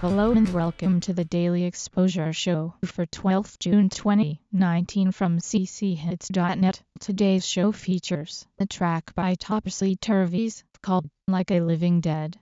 Hello and welcome to the Daily Exposure Show for 12th June 2019 from cchits.net. Today's show features a track by Topsy Turvies called Like a Living Dead.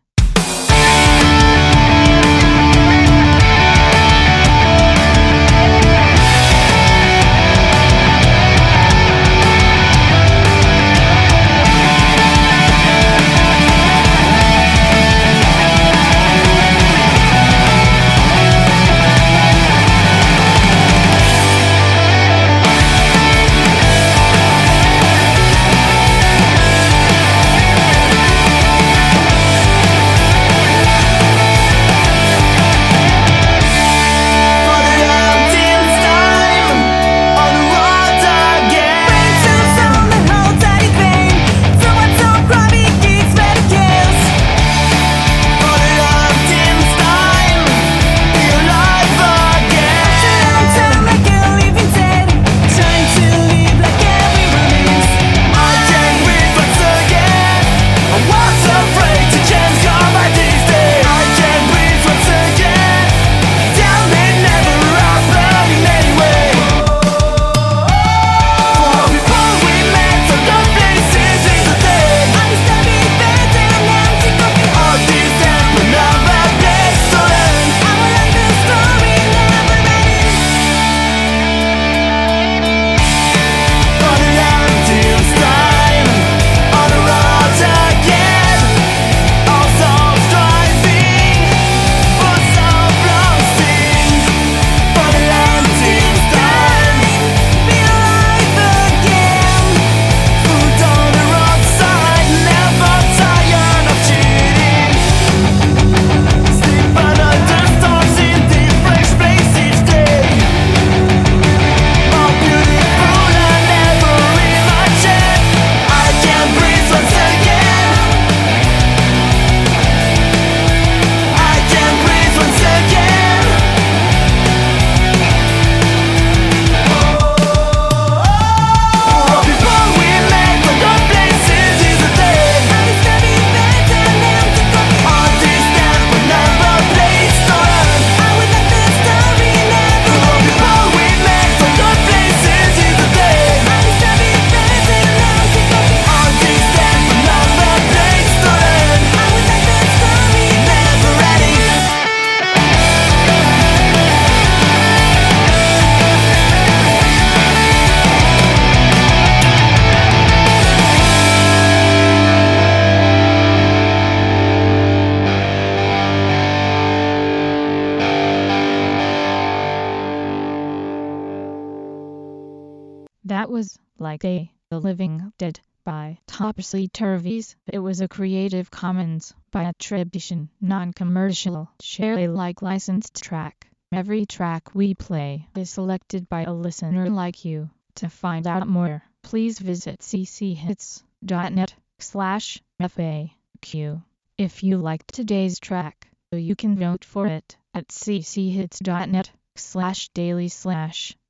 That was like a The Living Dead by Topsy Turvies. It was a Creative Commons by attribution, non-commercial, share Alike licensed track. Every track we play is selected by a listener like you. To find out more, please visit cchits.net slash FAQ. If you liked today's track, you can vote for it at cchits.net slash daily slash